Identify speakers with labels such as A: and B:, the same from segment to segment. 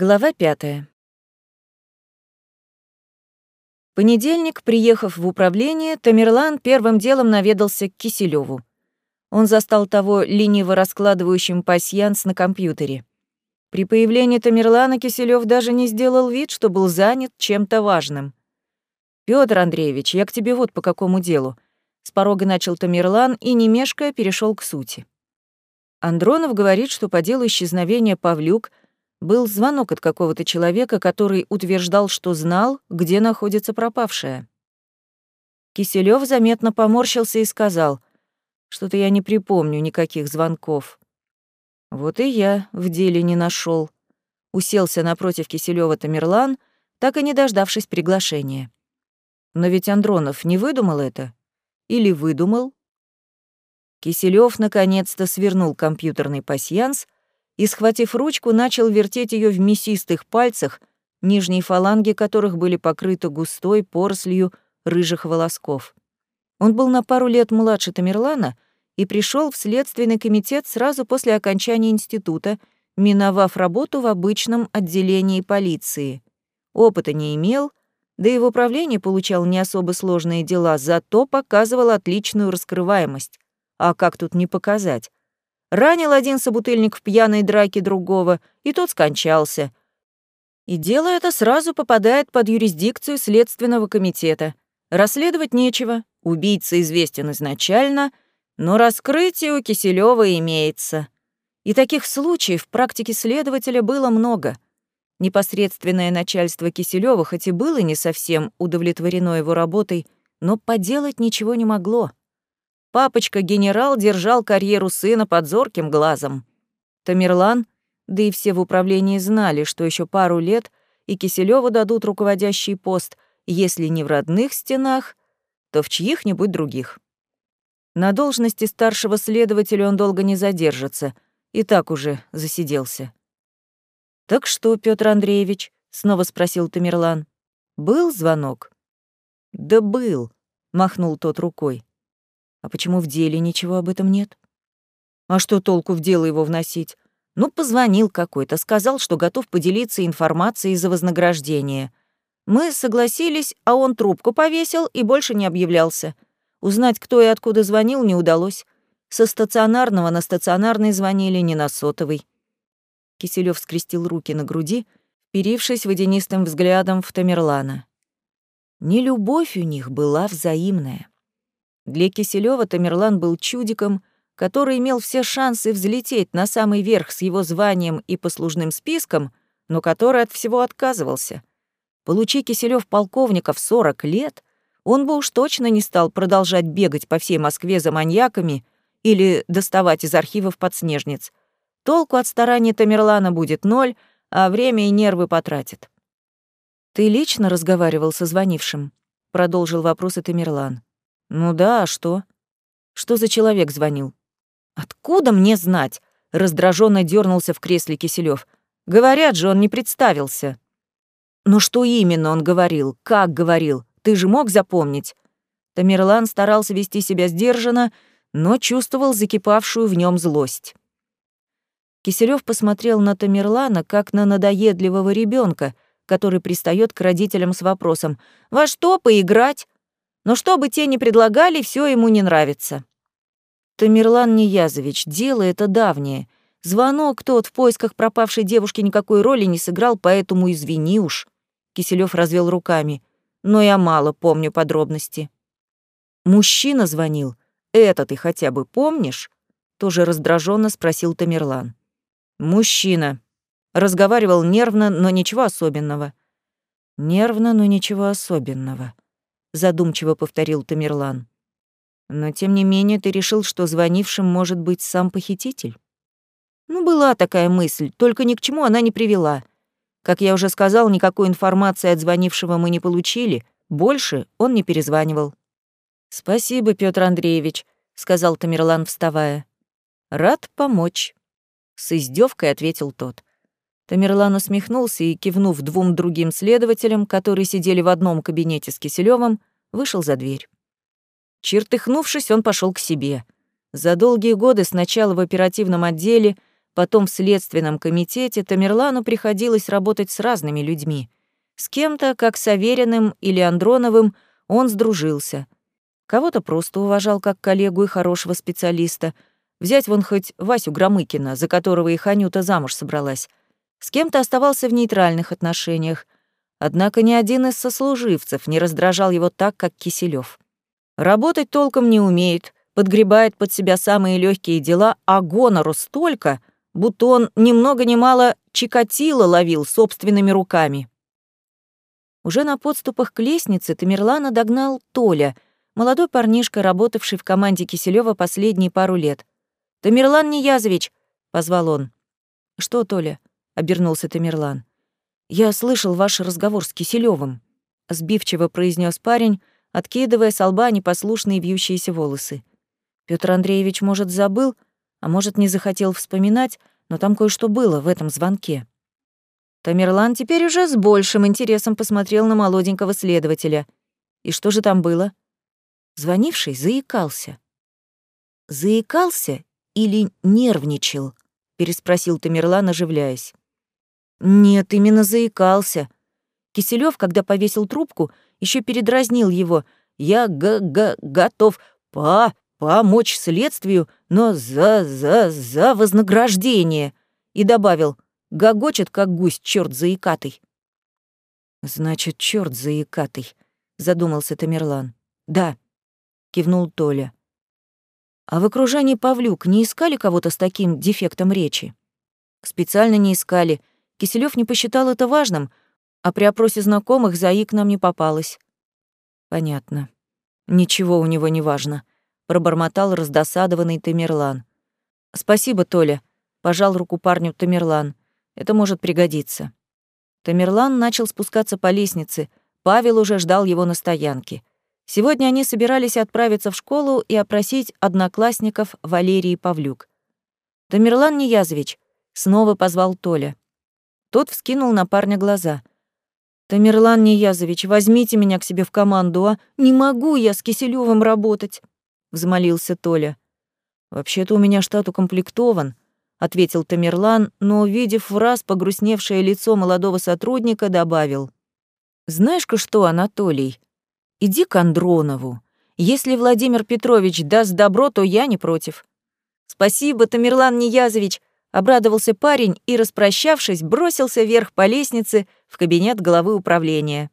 A: Глава пятая. Понедельник, приехав в управление, Тамерлан первым делом наведался к Киселеву. Он застал того лениво раскладывающим пасьянс на компьютере. При появлении Тамерлана Киселев даже не сделал вид, что был занят чем-то важным. Петр Андреевич, я к тебе вот по какому делу. С порога начал Тамерлан и, не мешкая, перешел к сути. Андронов говорит, что по делу исчезновения Павлюк был звонок от какого-то человека, который утверждал, что знал, где находится пропавшая. Киселёв заметно поморщился и сказал, что-то я не припомню никаких звонков. Вот и я в деле не нашел. Уселся напротив Киселёва Тамерлан, так и не дождавшись приглашения. Но ведь Андронов не выдумал это? Или выдумал? Киселёв наконец-то свернул компьютерный пасьянс — и, схватив ручку, начал вертеть ее в мясистых пальцах, нижние фаланги которых были покрыты густой порослью рыжих волосков. Он был на пару лет младше Тамерлана и пришел в следственный комитет сразу после окончания института, миновав работу в обычном отделении полиции. Опыта не имел, да и в управлении получал не особо сложные дела, зато показывал отличную раскрываемость. А как тут не показать? Ранил один собутыльник в пьяной драке другого, и тот скончался. И дело это сразу попадает под юрисдикцию Следственного комитета. Расследовать нечего, убийца известен изначально, но раскрытие у Киселева имеется. И таких случаев в практике следователя было много. Непосредственное начальство Киселева хоть и было не совсем удовлетворено его работой, но поделать ничего не могло. Папочка-генерал держал карьеру сына под зорким глазом. Тамерлан, да и все в управлении знали, что еще пару лет и Киселеву дадут руководящий пост, если не в родных стенах, то в чьих-нибудь других. На должности старшего следователя он долго не задержится, и так уже засиделся. «Так что, Петр Андреевич?» — снова спросил Тамерлан. «Был звонок?» «Да был», — махнул тот рукой. А почему в деле ничего об этом нет? А что толку в дело его вносить? Ну, позвонил какой-то, сказал, что готов поделиться информацией за вознаграждение. Мы согласились, а он трубку повесил и больше не объявлялся. Узнать, кто и откуда звонил, не удалось. Со стационарного на стационарный звонили, не на сотовый. Киселёв скрестил руки на груди, вперившись водянистым взглядом в Тамерлана. Нелюбовь у них была взаимная. Для Киселева Тамерлан был чудиком, который имел все шансы взлететь на самый верх с его званием и послужным списком, но который от всего отказывался. Получи Киселев полковника в 40 лет, он бы уж точно не стал продолжать бегать по всей Москве за маньяками или доставать из архивов подснежниц. Толку от старания Тамерлана будет ноль, а время и нервы потратит. «Ты лично разговаривал со звонившим?» — продолжил вопросы Тамерлан. «Ну да, а что?» «Что за человек звонил?» «Откуда мне знать?» — раздраженно дернулся в кресле Киселев. «Говорят же, он не представился». «Но что именно он говорил? Как говорил? Ты же мог запомнить?» Тамерлан старался вести себя сдержанно, но чувствовал закипавшую в нем злость. Киселев посмотрел на Тамерлана, как на надоедливого ребенка, который пристает к родителям с вопросом «Во что поиграть? Но что бы те ни предлагали, все ему не нравится. Тамерлан Ниязович, дело это давнее. Звонок тот в поисках пропавшей девушки никакой роли не сыграл, поэтому извини уж. Киселев развел руками. Но я мало помню подробности. Мужчина звонил. Это ты хотя бы помнишь? Тоже раздраженно спросил Тамерлан. Мужчина. Разговаривал нервно, но ничего особенного. Нервно, но ничего особенного задумчиво повторил Тамерлан. Но тем не менее ты решил, что звонившим может быть сам похититель? Ну, была такая мысль, только ни к чему она не привела. Как я уже сказал, никакой информации от звонившего мы не получили, больше он не перезванивал. «Спасибо, Петр Андреевич», — сказал Тамерлан, вставая. «Рад помочь», — с издевкой ответил тот. Тамерлан усмехнулся и, кивнув двум другим следователям, которые сидели в одном кабинете с Киселевым, вышел за дверь. Чертыхнувшись, он пошел к себе. За долгие годы сначала в оперативном отделе, потом в следственном комитете, Тамерлану приходилось работать с разными людьми. С кем-то, как с Авериным или Андроновым, он сдружился. Кого-то просто уважал как коллегу и хорошего специалиста. Взять вон хоть Васю Громыкина, за которого и Ханюта замуж собралась. С кем-то оставался в нейтральных отношениях. Однако ни один из сослуживцев не раздражал его так, как Киселёв. Работать толком не умеет, подгребает под себя самые легкие дела, а гонору столько, будто он ни много ни мало чикатило ловил собственными руками. Уже на подступах к лестнице Тамерлана догнал Толя, молодой парнишка, работавший в команде Киселева последние пару лет. «Тамерлан Ниязович!» — позвал он. «Что, Толя?» — обернулся Тамерлан. «Я слышал ваш разговор с Киселевым, сбивчиво произнес парень, откидывая с лба непослушные вьющиеся волосы. Петр Андреевич, может, забыл, а может, не захотел вспоминать, но там кое-что было в этом звонке. Тамерлан теперь уже с большим интересом посмотрел на молоденького следователя. И что же там было? Звонивший заикался. «Заикался или нервничал?» — переспросил Тамерлан, оживляясь. «Нет, именно заикался. Киселёв, когда повесил трубку, еще передразнил его. «Я г-г готов по помочь следствию, но за-за-за вознаграждение!» И добавил «Гогочет, как гусь, черт заикатый». «Значит, черт заикатый», — задумался Тамерлан. «Да», — кивнул Толя. «А в окружении Павлюк не искали кого-то с таким дефектом речи?» «Специально не искали. Киселёв не посчитал это важным, а при опросе знакомых заик нам не попалось». «Понятно. Ничего у него не важно», — пробормотал раздосадованный Тамерлан. «Спасибо, Толя», — пожал руку парню Тамерлан. «Это может пригодиться». Тамерлан начал спускаться по лестнице. Павел уже ждал его на стоянке. Сегодня они собирались отправиться в школу и опросить одноклассников Валерии Павлюк. «Тамерлан Ниязович», — снова позвал Толя. Тот вскинул на парня глаза. «Тамерлан Ниязович, возьмите меня к себе в команду, а? Не могу я с Киселёвым работать», — взмолился Толя. «Вообще-то у меня штат укомплектован», — ответил Тамерлан, но, увидев в раз погрустневшее лицо молодого сотрудника, добавил. «Знаешь-ка что, Анатолий, иди к Андронову. Если Владимир Петрович даст добро, то я не против». «Спасибо, Тамерлан Ниязович», Обрадовался парень и, распрощавшись, бросился вверх по лестнице в кабинет главы управления.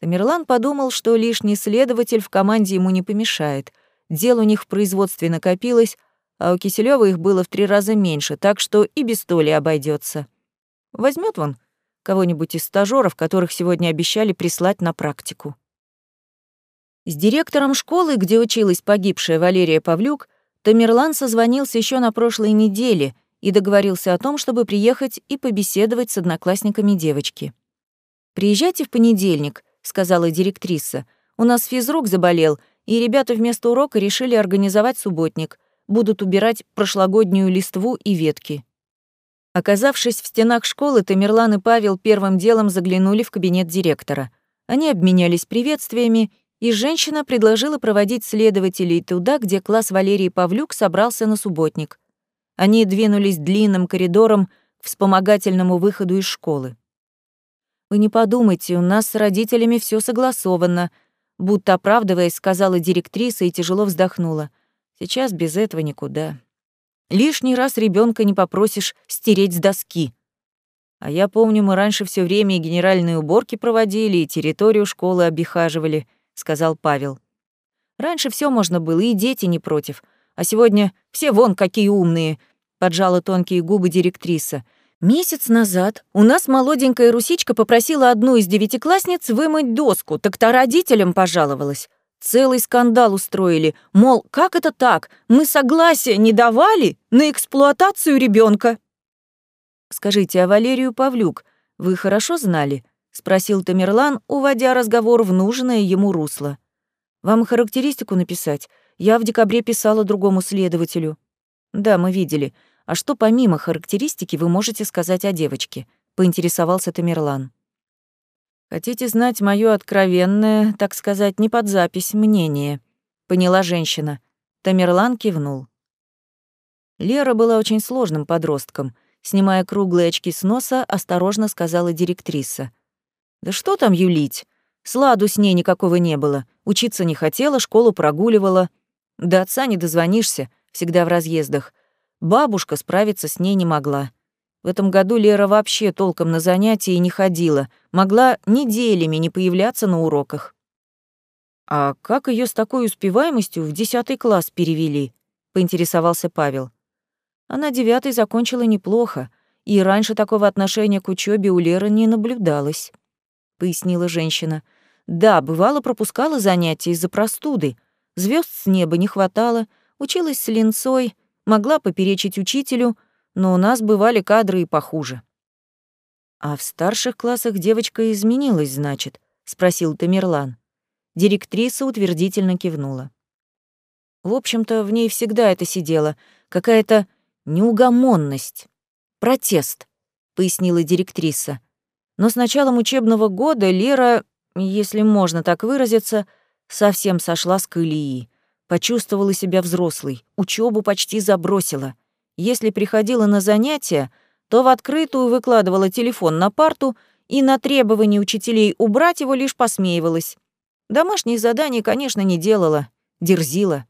A: Тамерлан подумал, что лишний следователь в команде ему не помешает. Дел у них в производстве накопилось, а у Киселева их было в три раза меньше, так что и без толи обойдется. Возьмет вон кого-нибудь из стажеров, которых сегодня обещали прислать на практику. С директором школы, где училась погибшая Валерия Павлюк, Тамерлан созвонился еще на прошлой неделе и договорился о том, чтобы приехать и побеседовать с одноклассниками девочки. «Приезжайте в понедельник», — сказала директриса. «У нас физрук заболел, и ребята вместо урока решили организовать субботник. Будут убирать прошлогоднюю листву и ветки». Оказавшись в стенах школы, Тамерлан и Павел первым делом заглянули в кабинет директора. Они обменялись приветствиями, и женщина предложила проводить следователей туда, где класс Валерии Павлюк собрался на субботник. Они двинулись длинным коридором к вспомогательному выходу из школы. «Вы не подумайте, у нас с родителями все согласовано», будто оправдываясь, сказала директриса и тяжело вздохнула. «Сейчас без этого никуда. Лишний раз ребенка не попросишь стереть с доски. А я помню, мы раньше все время и генеральные уборки проводили, и территорию школы обихаживали», — сказал Павел. «Раньше все можно было, и дети не против. А сегодня все вон какие умные», — поджала тонкие губы директриса. «Месяц назад у нас молоденькая русичка попросила одну из девятиклассниц вымыть доску, так та родителям пожаловалась. Целый скандал устроили, мол, как это так? Мы согласия не давали на эксплуатацию ребенка. «Скажите, а Валерию Павлюк вы хорошо знали?» — спросил Тамерлан, уводя разговор в нужное ему русло. «Вам характеристику написать? Я в декабре писала другому следователю. Да, мы видели. А что помимо характеристики вы можете сказать о девочке? Поинтересовался Тамерлан. Хотите знать моё откровенное, так сказать, не под запись, мнение? Поняла женщина. Тамерлан кивнул. Лера была очень сложным подростком. Снимая круглые очки с носа, осторожно сказала директриса. «Да что там юлить? Сладу с ней никакого не было. Учиться не хотела, школу прогуливала. До отца не дозвонишься, всегда в разъездах. Бабушка справиться с ней не могла. В этом году Лера вообще толком на занятия не ходила, могла неделями не появляться на уроках. «А как ее с такой успеваемостью в десятый класс перевели?» — поинтересовался Павел. Она девятый закончила неплохо, и раньше такого отношения к учебе у Леры не наблюдалось, — пояснила женщина. Да, бывало, пропускала занятия из-за простуды. Звезд с неба не хватало, училась с линцой, могла поперечить учителю, но у нас бывали кадры и похуже. «А в старших классах девочка изменилась, значит?» — спросил Тамерлан. Директриса утвердительно кивнула. В общем-то, в ней всегда это сидело, какая-то неугомонность, протест, пояснила директриса. Но с началом учебного года Лера, если можно так выразиться, совсем сошла с колеи. Почувствовала себя взрослой, учебу почти забросила. Если приходила на занятия, то в открытую выкладывала телефон на парту и на требование учителей убрать его лишь посмеивалась. Домашние задания, конечно, не делала, дерзила.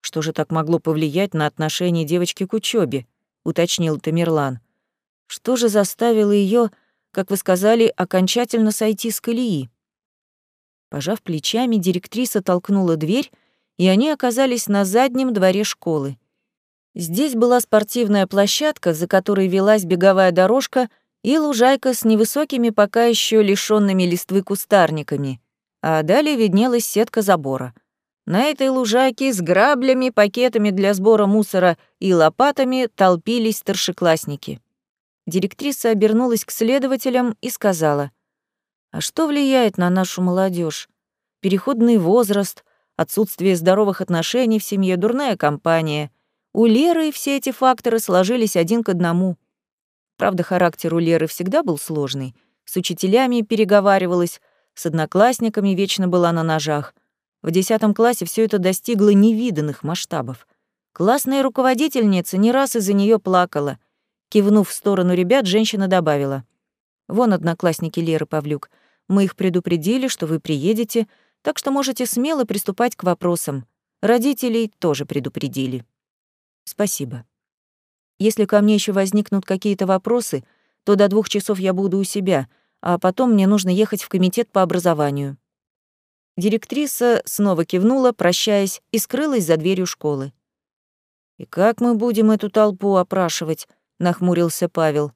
A: Что же так могло повлиять на отношение девочки к учебе? уточнил Тамерлан. Что же заставило ее, как вы сказали, окончательно сойти с колеи? Пожав плечами, директриса толкнула дверь, и они оказались на заднем дворе школы. Здесь была спортивная площадка, за которой велась беговая дорожка и лужайка с невысокими пока еще лишенными листвы кустарниками, а далее виднелась сетка забора — на этой лужайке с граблями, пакетами для сбора мусора и лопатами толпились старшеклассники. Директриса обернулась к следователям и сказала, «А что влияет на нашу молодежь? Переходный возраст, отсутствие здоровых отношений в семье, дурная компания. У Леры все эти факторы сложились один к одному. Правда, характер у Леры всегда был сложный. С учителями переговаривалась, с одноклассниками вечно была на ножах — в десятом классе все это достигло невиданных масштабов. Классная руководительница не раз из-за нее плакала. Кивнув в сторону ребят, женщина добавила. «Вон одноклассники Леры Павлюк. Мы их предупредили, что вы приедете, так что можете смело приступать к вопросам. Родителей тоже предупредили». «Спасибо. Если ко мне еще возникнут какие-то вопросы, то до двух часов я буду у себя, а потом мне нужно ехать в комитет по образованию. Директриса снова кивнула, прощаясь, и скрылась за дверью школы. «И как мы будем эту толпу опрашивать?» — нахмурился Павел.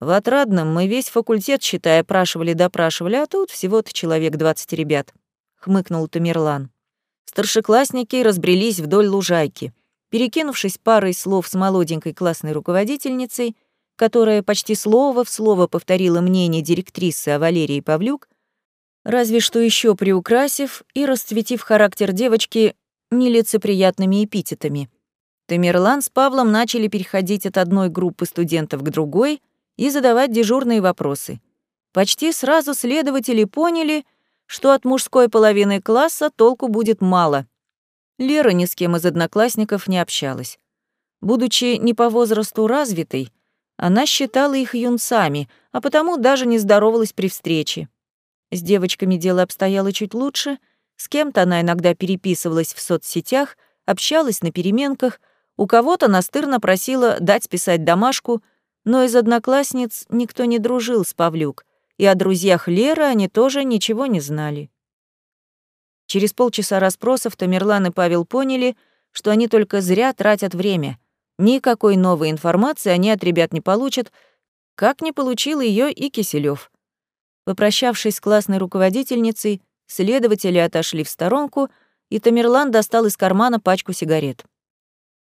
A: «В Отрадном мы весь факультет, считая, опрашивали-допрашивали, а тут всего-то человек двадцать ребят», — хмыкнул Тамерлан. Старшеклассники разбрелись вдоль лужайки. Перекинувшись парой слов с молоденькой классной руководительницей, которая почти слово в слово повторила мнение директрисы о Валерии Павлюк, разве что еще приукрасив и расцветив характер девочки нелицеприятными эпитетами. Тамерлан с Павлом начали переходить от одной группы студентов к другой и задавать дежурные вопросы. Почти сразу следователи поняли, что от мужской половины класса толку будет мало. Лера ни с кем из одноклассников не общалась. Будучи не по возрасту развитой, она считала их юнцами, а потому даже не здоровалась при встрече. С девочками дело обстояло чуть лучше, с кем-то она иногда переписывалась в соцсетях, общалась на переменках, у кого-то настырно просила дать списать домашку, но из одноклассниц никто не дружил с Павлюк, и о друзьях Леры они тоже ничего не знали. Через полчаса расспросов Тамерлан и Павел поняли, что они только зря тратят время. Никакой новой информации они от ребят не получат, как не получил ее и Киселев. Попрощавшись с классной руководительницей, следователи отошли в сторонку, и Тамерлан достал из кармана пачку сигарет.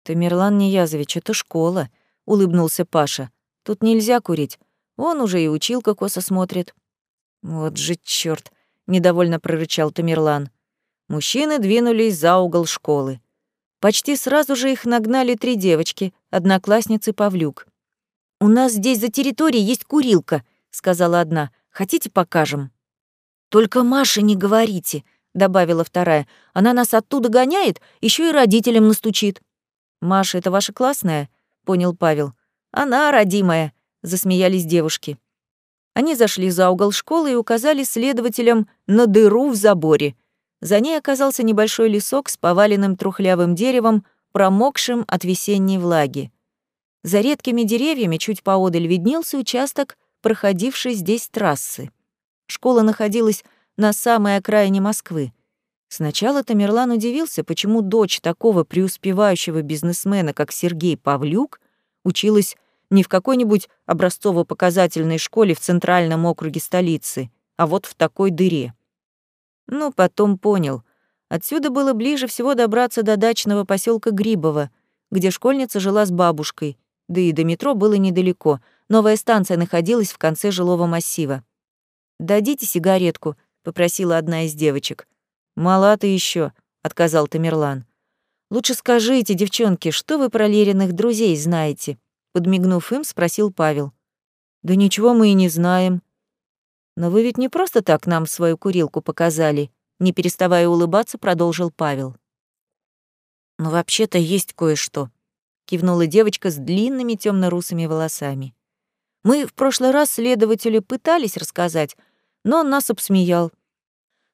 A: «Тамерлан Ниязович, это школа», — улыбнулся Паша. «Тут нельзя курить. Он уже и училка косо смотрит». «Вот же чёрт!» — недовольно прорычал Тамерлан. Мужчины двинулись за угол школы. Почти сразу же их нагнали три девочки, одноклассницы Павлюк. «У нас здесь за территорией есть курилка», — сказала одна. Хотите, покажем?» «Только Маше не говорите», — добавила вторая. «Она нас оттуда гоняет, еще и родителям настучит». «Маша, это ваша классная?» — понял Павел. «Она родимая», — засмеялись девушки. Они зашли за угол школы и указали следователям на дыру в заборе. За ней оказался небольшой лесок с поваленным трухлявым деревом, промокшим от весенней влаги. За редкими деревьями чуть поодаль виднелся участок, проходивший здесь трассы. Школа находилась на самой окраине Москвы. Сначала Тамерлан удивился, почему дочь такого преуспевающего бизнесмена, как Сергей Павлюк, училась не в какой-нибудь образцово-показательной школе в центральном округе столицы, а вот в такой дыре. Но потом понял. Отсюда было ближе всего добраться до дачного поселка Грибово, где школьница жила с бабушкой, да и до метро было недалеко. Новая станция находилась в конце жилого массива. «Дадите сигаретку», — попросила одна из девочек. «Мала ты еще, отказал Тамерлан. «Лучше скажите, девчонки, что вы про Лериных друзей знаете?» Подмигнув им, спросил Павел. «Да ничего мы и не знаем». «Но вы ведь не просто так нам свою курилку показали», не переставая улыбаться, продолжил Павел. «Ну, вообще-то есть кое-что», — кивнула девочка с длинными темно русыми волосами. «Мы в прошлый раз следователю пытались рассказать, но он нас обсмеял.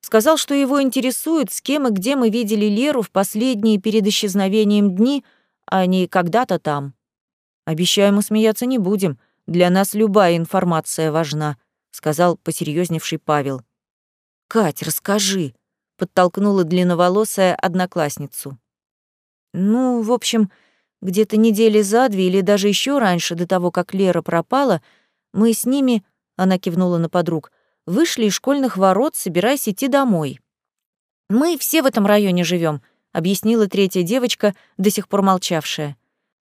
A: Сказал, что его интересует, с кем и где мы видели Леру в последние перед исчезновением дни, а не когда-то там. Обещаем, смеяться не будем. Для нас любая информация важна, сказал посерьезневший Павел. Кать, расскажи, подтолкнула длинноволосая одноклассницу. Ну, в общем, где-то недели за две или даже еще раньше, до того, как Лера пропала, мы с ними, она кивнула на подруг, вышли из школьных ворот, собираясь идти домой. Мы все в этом районе живем, объяснила третья девочка, до сих пор молчавшая.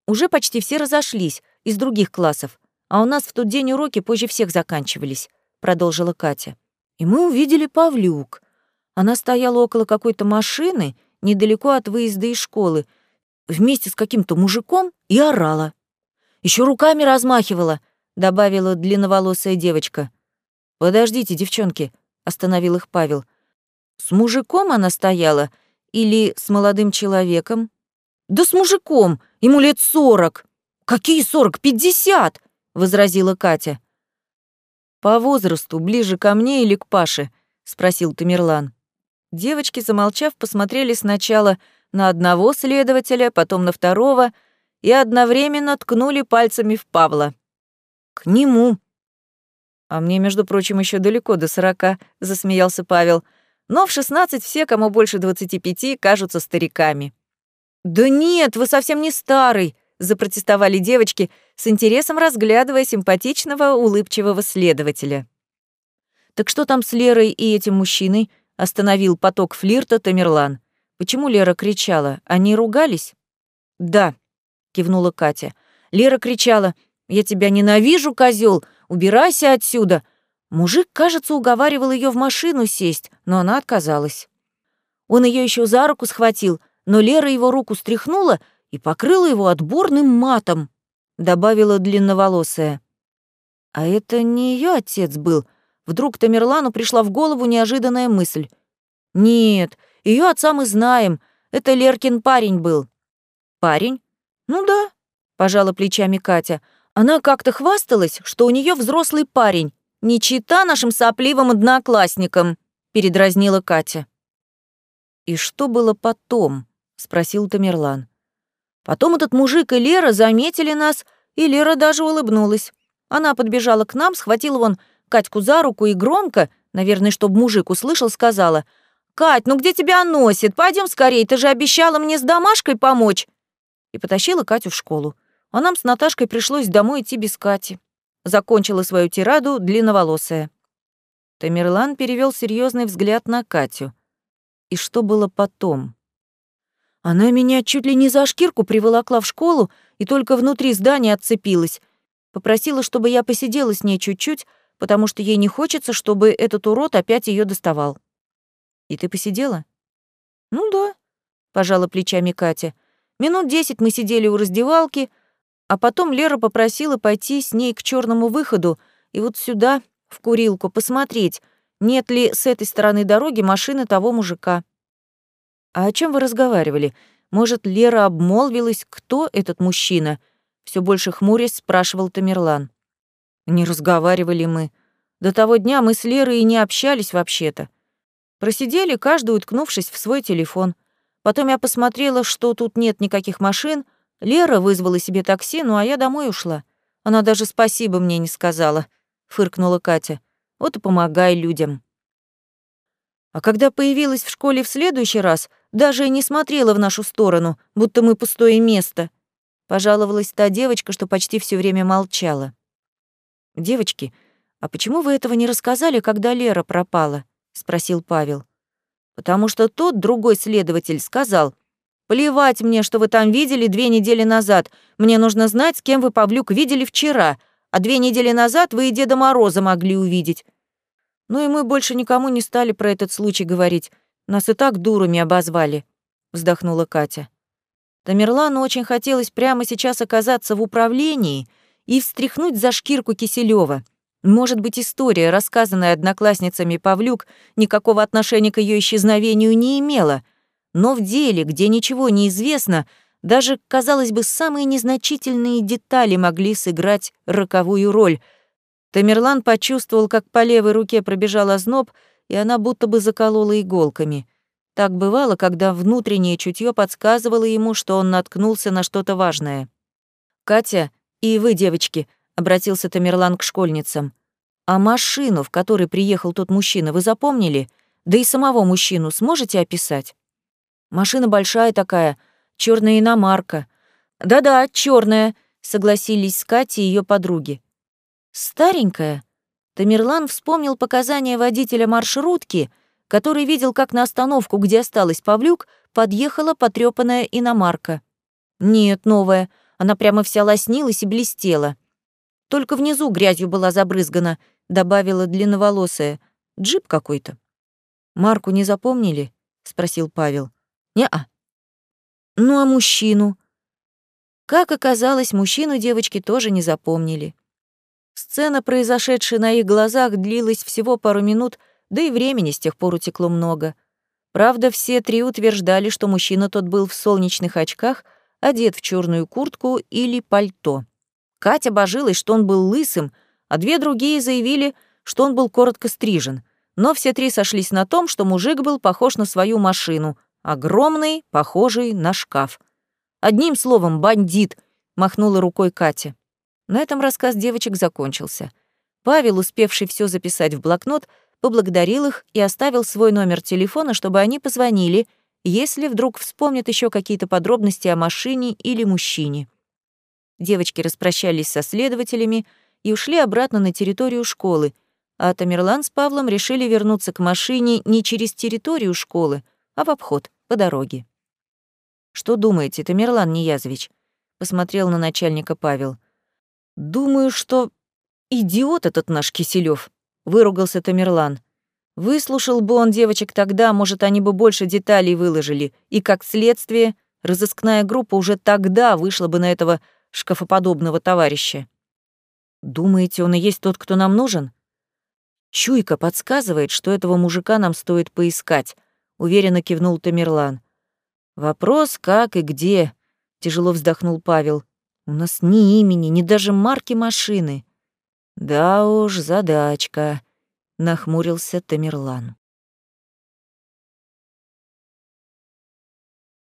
A: Уже почти все разошлись, из других классов, а у нас в тот день уроки позже всех заканчивались, продолжила Катя. И мы увидели Павлюк. Она стояла около какой-то машины, недалеко от выезда из школы, вместе с каким-то мужиком и орала. Еще руками размахивала, добавила длинноволосая девочка. Подождите, девчонки, остановил их Павел. С мужиком она стояла или с молодым человеком? Да с мужиком, ему лет сорок. Какие сорок? Пятьдесят, возразила Катя. По возрасту ближе ко мне или к Паше? спросил Тамерлан. Девочки, замолчав, посмотрели сначала на одного следователя, потом на второго и одновременно ткнули пальцами в Павла. К нему. А мне, между прочим, еще далеко до сорока, засмеялся Павел. Но в шестнадцать все, кому больше двадцати пяти, кажутся стариками. «Да нет, вы совсем не старый», — запротестовали девочки, с интересом разглядывая симпатичного, улыбчивого следователя. «Так что там с Лерой и этим мужчиной?» — остановил поток флирта Тамерлан. «Почему Лера кричала? Они ругались?» «Да», — кивнула Катя. Лера кричала, «Я тебя ненавижу, козел! Убирайся отсюда!» Мужик, кажется, уговаривал ее в машину сесть, но она отказалась. Он ее еще за руку схватил — но Лера его руку стряхнула и покрыла его отборным матом, добавила длинноволосая. А это не ее отец был. Вдруг Тамерлану пришла в голову неожиданная мысль. Нет, ее отца мы знаем. Это Леркин парень был. Парень? Ну да, пожала плечами Катя. Она как-то хвасталась, что у нее взрослый парень, не чита нашим сопливым одноклассникам, передразнила Катя. И что было потом? спросил Тамерлан. Потом этот мужик и Лера заметили нас, и Лера даже улыбнулась. Она подбежала к нам, схватила вон Катьку за руку и громко, наверное, чтобы мужик услышал, сказала, «Кать, ну где тебя носит? Пойдем скорее, ты же обещала мне с домашкой помочь!» И потащила Катю в школу. А нам с Наташкой пришлось домой идти без Кати. Закончила свою тираду длинноволосая. Тамерлан перевел серьезный взгляд на Катю. И что было потом? Она меня чуть ли не за шкирку приволокла в школу и только внутри здания отцепилась. Попросила, чтобы я посидела с ней чуть-чуть, потому что ей не хочется, чтобы этот урод опять ее доставал. И ты посидела? Ну да, пожала плечами Катя. Минут десять мы сидели у раздевалки, а потом Лера попросила пойти с ней к черному выходу и вот сюда, в курилку, посмотреть, нет ли с этой стороны дороги машины того мужика. «А о чем вы разговаривали? Может, Лера обмолвилась, кто этот мужчина? Все больше хмурясь спрашивал Тамерлан. Не разговаривали мы. До того дня мы с Лерой и не общались вообще-то. Просидели, каждый уткнувшись в свой телефон. Потом я посмотрела, что тут нет никаких машин. Лера вызвала себе такси, ну а я домой ушла. Она даже спасибо мне не сказала, фыркнула Катя. Вот и помогай людям. А когда появилась в школе в следующий раз, даже и не смотрела в нашу сторону, будто мы пустое место. Пожаловалась та девочка, что почти все время молчала. «Девочки, а почему вы этого не рассказали, когда Лера пропала?» — спросил Павел. «Потому что тот другой следователь сказал, «Плевать мне, что вы там видели две недели назад. Мне нужно знать, с кем вы, Павлюк, видели вчера, а две недели назад вы и Деда Мороза могли увидеть». Ну и мы больше никому не стали про этот случай говорить. Нас и так дурами обозвали», — вздохнула Катя. Тамерлану очень хотелось прямо сейчас оказаться в управлении и встряхнуть за шкирку Киселева. Может быть, история, рассказанная одноклассницами Павлюк, никакого отношения к ее исчезновению не имела. Но в деле, где ничего не известно, даже, казалось бы, самые незначительные детали могли сыграть роковую роль. Тамерлан почувствовал, как по левой руке пробежал озноб, и она будто бы заколола иголками. Так бывало, когда внутреннее чутье подсказывало ему, что он наткнулся на что-то важное. «Катя, и вы, девочки», — обратился Тамерлан к школьницам, «а машину, в которой приехал тот мужчина, вы запомнили? Да и самого мужчину сможете описать?» «Машина большая такая, черная иномарка». «Да-да, черная, согласились с Катей и ее подруги. «Старенькая?» Тамерлан вспомнил показания водителя маршрутки, который видел, как на остановку, где осталась Павлюк, подъехала потрёпанная иномарка. Нет, новая. Она прямо вся лоснилась и блестела. Только внизу грязью была забрызгана, добавила длинноволосая. Джип какой-то. «Марку не запомнили?» — спросил Павел. «Не-а». «Ну а мужчину?» Как оказалось, мужчину девочки тоже не запомнили. Сцена, произошедшая на их глазах, длилась всего пару минут, да и времени с тех пор утекло много. Правда, все три утверждали, что мужчина тот был в солнечных очках, одет в черную куртку или пальто. Катя божилась, что он был лысым, а две другие заявили, что он был коротко стрижен. Но все три сошлись на том, что мужик был похож на свою машину, огромный, похожий на шкаф. Одним словом, бандит, махнула рукой Катя. На этом рассказ девочек закончился. Павел, успевший все записать в блокнот, поблагодарил их и оставил свой номер телефона, чтобы они позвонили, если вдруг вспомнят еще какие-то подробности о машине или мужчине. Девочки распрощались со следователями и ушли обратно на территорию школы, а Тамерлан с Павлом решили вернуться к машине не через территорию школы, а в обход, по дороге. «Что думаете, Тамерлан Ниязович?» — посмотрел на начальника Павел. «Думаю, что идиот этот наш Киселёв», — выругался Тамерлан. Выслушал бы он девочек тогда, может, они бы больше деталей выложили, и, как следствие, разыскная группа уже тогда вышла бы на этого шкафоподобного товарища. Думаете, он и есть тот, кто нам нужен? Чуйка подсказывает, что этого мужика нам стоит поискать, уверенно кивнул Тамерлан. Вопрос, как и где, тяжело вздохнул Павел. У нас ни имени, ни даже марки машины. Да уж, задачка, нахмурился Тамерлан.